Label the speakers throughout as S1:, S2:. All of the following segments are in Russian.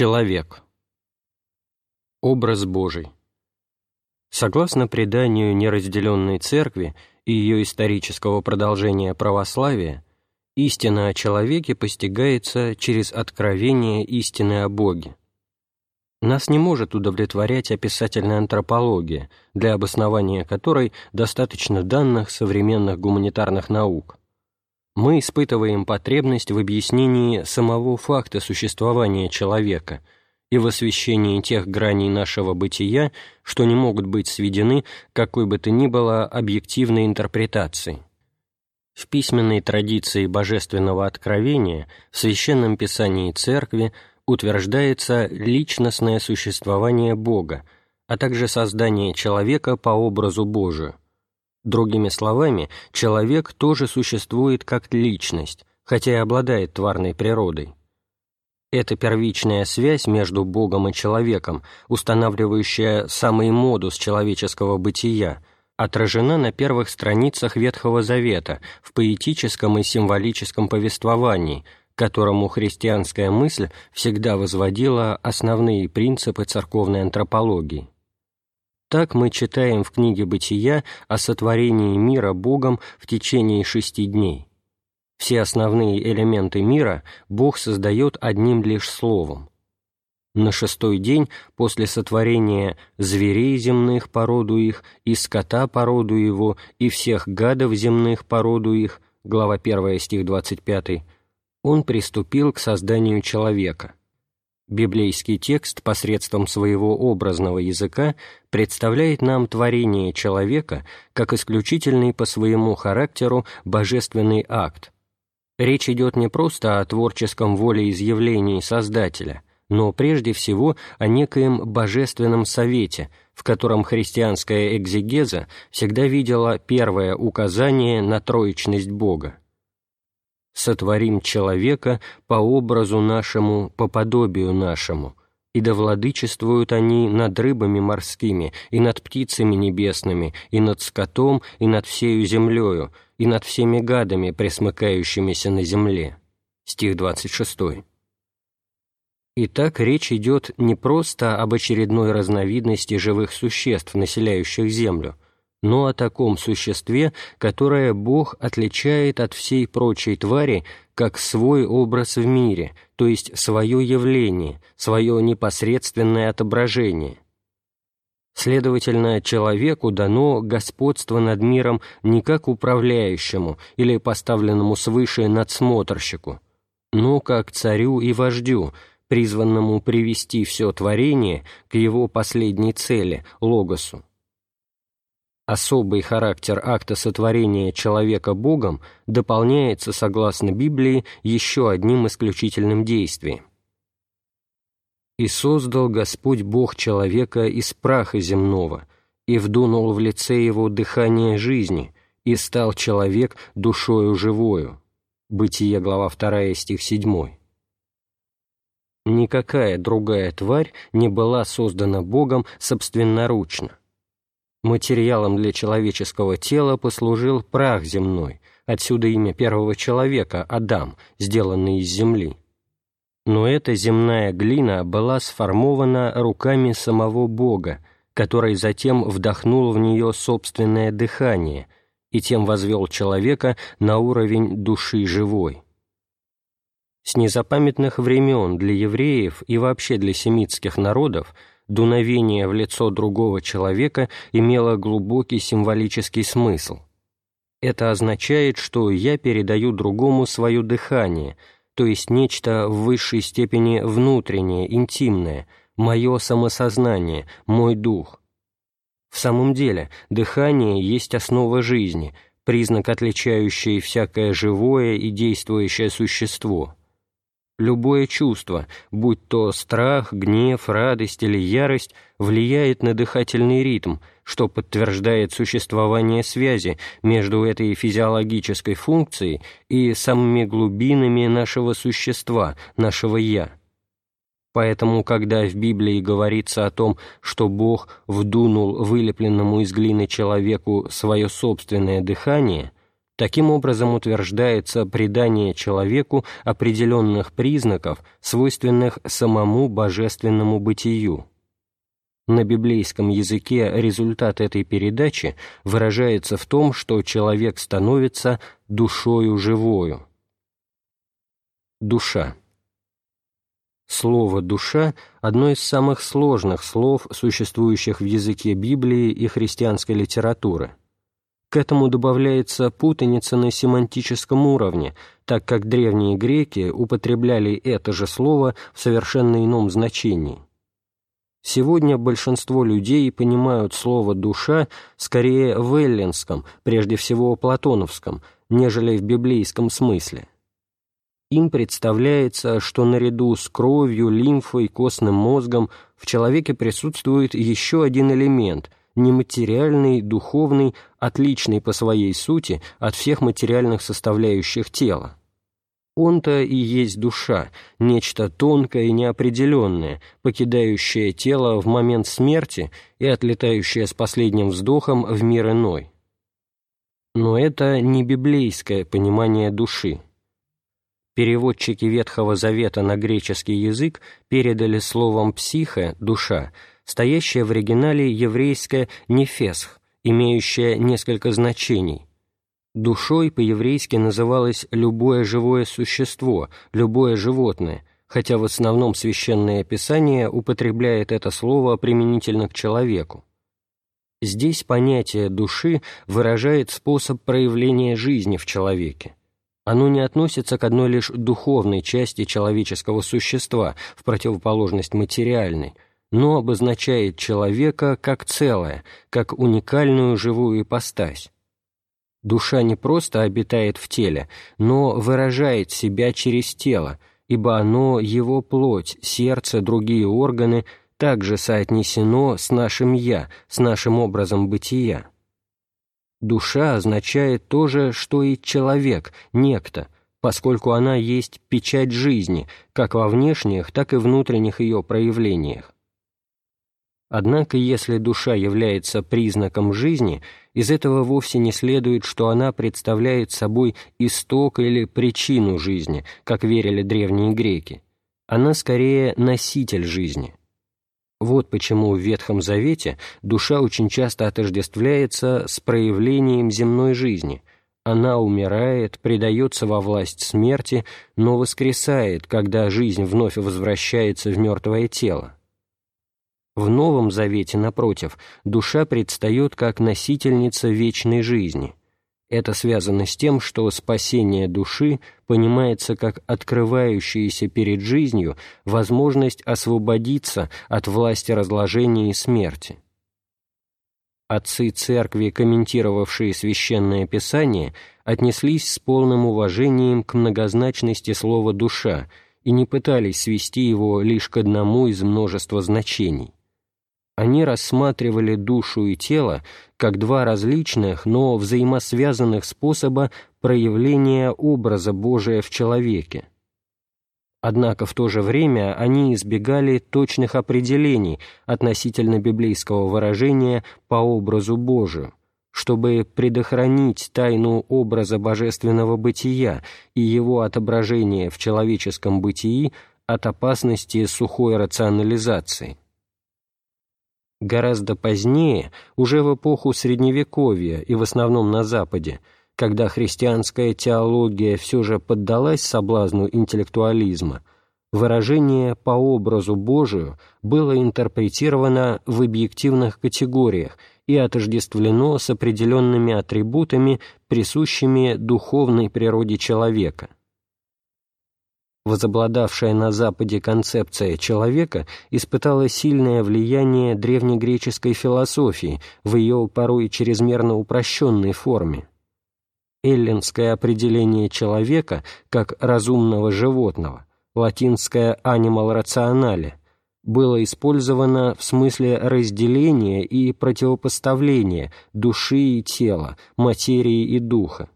S1: Человек. Образ Божий. Согласно преданию неразделенной церкви и ее исторического продолжения православия, истина о человеке постигается через откровение истины о Боге. Нас не может удовлетворять описательная антропология, для обоснования которой достаточно данных современных гуманитарных наук мы испытываем потребность в объяснении самого факта существования человека и в освещении тех граней нашего бытия, что не могут быть сведены какой бы то ни было объективной интерпретацией. В письменной традиции божественного откровения в Священном Писании Церкви утверждается личностное существование Бога, а также создание человека по образу Божию, Другими словами, человек тоже существует как личность, хотя и обладает тварной природой. Эта первичная связь между Богом и человеком, устанавливающая самый модус человеческого бытия, отражена на первых страницах Ветхого Завета в поэтическом и символическом повествовании, которому христианская мысль всегда возводила основные принципы церковной антропологии. Так мы читаем в книге «Бытия» о сотворении мира Богом в течение шести дней. Все основные элементы мира Бог создает одним лишь словом. На шестой день после сотворения зверей земных породу их, и скота породу его, и всех гадов земных породу их, глава 1 стих 25, он приступил к созданию человека – Библейский текст посредством своего образного языка представляет нам творение человека как исключительный по своему характеру божественный акт. Речь идет не просто о творческом волеизъявлении Создателя, но прежде всего о некоем божественном совете, в котором христианская экзегеза всегда видела первое указание на троичность Бога сотворим человека по образу нашему, по подобию нашему, и да владычествуют они над рыбами морскими, и над птицами небесными, и над скотом, и над всею землею, и над всеми гадами, пресмыкающимися на земле». Стих 26. Итак, речь идет не просто об очередной разновидности живых существ, населяющих Землю, но о таком существе, которое Бог отличает от всей прочей твари как свой образ в мире, то есть свое явление, свое непосредственное отображение. Следовательно, человеку дано господство над миром не как управляющему или поставленному свыше надсмотрщику, но как царю и вождю, призванному привести все творение к его последней цели – логосу особый характер акта сотворения человека Богом дополняется, согласно Библии, еще одним исключительным действием. «И создал Господь Бог человека из праха земного, и вдунул в лице его дыхание жизни, и стал человек душою живою». Бытие, глава 2, стих 7. Никакая другая тварь не была создана Богом собственноручно Материалом для человеческого тела послужил прах земной, отсюда имя первого человека, Адам, сделанный из земли. Но эта земная глина была сформована руками самого Бога, который затем вдохнул в нее собственное дыхание и тем возвел человека на уровень души живой. С незапамятных времен для евреев и вообще для семитских народов – дуновение в лицо другого человека имело глубокий символический смысл. Это означает, что я передаю другому свое дыхание, то есть нечто в высшей степени внутреннее, интимное, мое самосознание, мой дух. В самом деле, дыхание есть основа жизни, признак, отличающий всякое живое и действующее существо – Любое чувство, будь то страх, гнев, радость или ярость, влияет на дыхательный ритм, что подтверждает существование связи между этой физиологической функцией и самыми глубинами нашего существа, нашего «я». Поэтому, когда в Библии говорится о том, что Бог вдунул вылепленному из глины человеку свое собственное дыхание – Таким образом утверждается придание человеку определенных признаков, свойственных самому божественному бытию. На библейском языке результат этой передачи выражается в том, что человек становится душою живою. Душа. Слово «душа» — одно из самых сложных слов, существующих в языке Библии и христианской литературы. К этому добавляется путаница на семантическом уровне, так как древние греки употребляли это же слово в совершенно ином значении. Сегодня большинство людей понимают слово «душа» скорее в эллинском, прежде всего платоновском, нежели в библейском смысле. Им представляется, что наряду с кровью, лимфой, костным мозгом в человеке присутствует еще один элемент – нематериальный, духовный, отличный по своей сути от всех материальных составляющих тела. Он-то и есть душа, нечто тонкое и неопределенное, покидающее тело в момент смерти и отлетающее с последним вздохом в мир иной. Но это не библейское понимание души. Переводчики Ветхого Завета на греческий язык передали словом «психе» — «душа», стоящее в оригинале еврейское «нефесх», имеющее несколько значений. Душой по-еврейски называлось любое живое существо, любое животное, хотя в основном Священное Писание употребляет это слово применительно к человеку. Здесь понятие души выражает способ проявления жизни в человеке. Оно не относится к одной лишь духовной части человеческого существа, в противоположность материальной – но обозначает человека как целое, как уникальную живую ипостась. Душа не просто обитает в теле, но выражает себя через тело, ибо оно, его плоть, сердце, другие органы также соотнесено с нашим «я», с нашим образом бытия. Душа означает то же, что и человек, некто, поскольку она есть печать жизни, как во внешних, так и внутренних ее проявлениях. Однако, если душа является признаком жизни, из этого вовсе не следует, что она представляет собой исток или причину жизни, как верили древние греки. Она скорее носитель жизни. Вот почему в Ветхом Завете душа очень часто отождествляется с проявлением земной жизни. Она умирает, предается во власть смерти, но воскресает, когда жизнь вновь возвращается в мертвое тело. В Новом Завете, напротив, душа предстает как носительница вечной жизни. Это связано с тем, что спасение души понимается как открывающаяся перед жизнью возможность освободиться от власти разложения и смерти. Отцы церкви, комментировавшие Священное Писание, отнеслись с полным уважением к многозначности слова «душа» и не пытались свести его лишь к одному из множества значений они рассматривали душу и тело как два различных, но взаимосвязанных способа проявления образа Божия в человеке. Однако в то же время они избегали точных определений относительно библейского выражения «по образу Божию», чтобы предохранить тайну образа божественного бытия и его отображение в человеческом бытии от опасности сухой рационализации. Гораздо позднее, уже в эпоху Средневековья и в основном на Западе, когда христианская теология все же поддалась соблазну интеллектуализма, выражение «по образу Божию» было интерпретировано в объективных категориях и отождествлено с определенными атрибутами, присущими духовной природе человека – возобладавшая на Западе концепция человека испытала сильное влияние древнегреческой философии в ее порой чрезмерно упрощенной форме. Эллинское определение человека как разумного животного, латинское «animal rationale», было использовано в смысле разделения и противопоставления души и тела, материи и духа.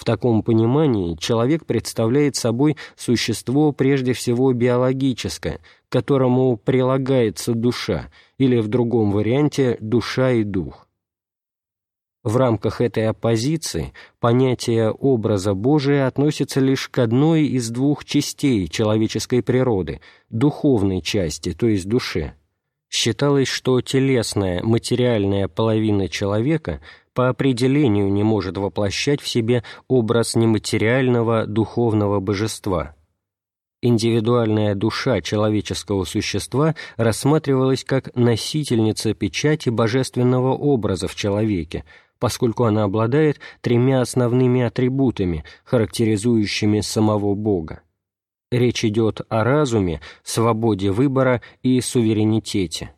S1: В таком понимании человек представляет собой существо прежде всего биологическое, к которому прилагается душа, или в другом варианте душа и дух. В рамках этой оппозиции понятие образа Божия относится лишь к одной из двух частей человеческой природы – духовной части, то есть душе. Считалось, что телесная, материальная половина человека по определению не может воплощать в себе образ нематериального духовного божества – индивидуальная душа человеческого существа рассматривалась как носительница печати божественного образа в человеке, поскольку она обладает тремя основными атрибутами, характеризующими самого Бога. Речь идет о разуме, свободе выбора и суверенитете.